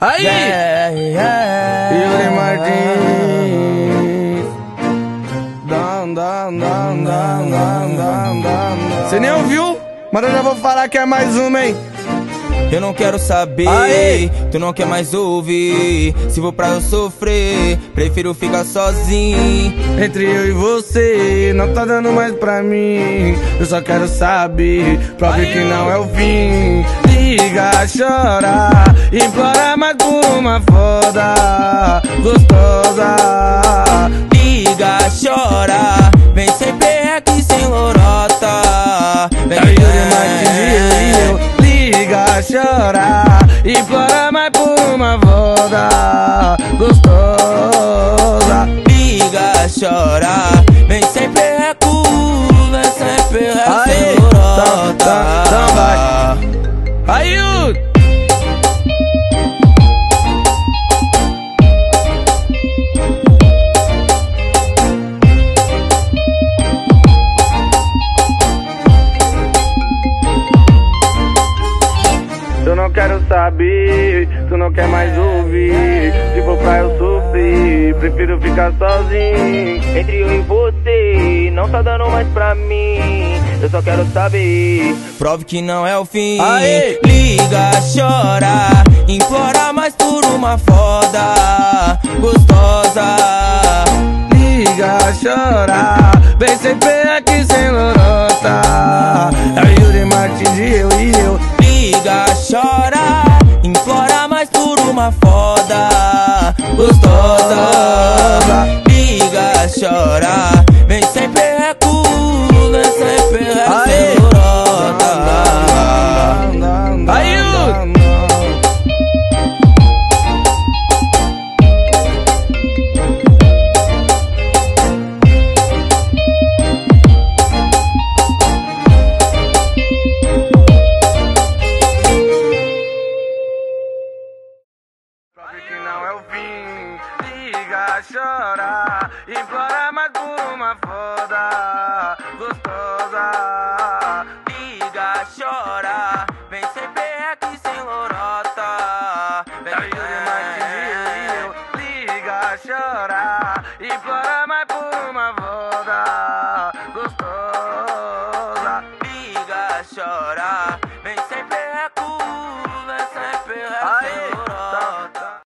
Aí! Yeah, yeah, Yuri Martins. Dam, dam, dam, dam, dam, dam. Você nem ouviu? Mas eu já vou falar que é mais uma, hein? Eu não quero saber, Aê! tu não quer mais ouvir. Se vou pra eu sofrer, prefiro ficar sozinho. Entre eu e você, não tá dando mais pra mim. Eu só quero saber, prove que não é o fim. Liga, chora, implora mais por uma foda gostosa. Liga, chora, implora mais por uma foda gostosa. Liga, chora, não quero saber, tu não quer mais ouvir. Se for pra eu sofrer, prefiro ficar sozinho. Entre eu e você, não tá dando mais pra mim. Eu só quero saber, prove que não é o fim. Aê! Liga, chora, implora mais por uma foda gostosa. Liga, chora, vem sempre aqui sem lorota. É Yuri Martins e eu e eu. Por vim. Liga, chora, implora mais uma foda gostosa. Liga, chora, vem sempre aqui sem lorota. Vem, vem, vem. Liga, chora, implora mais uma foda gostosa. Liga, chora.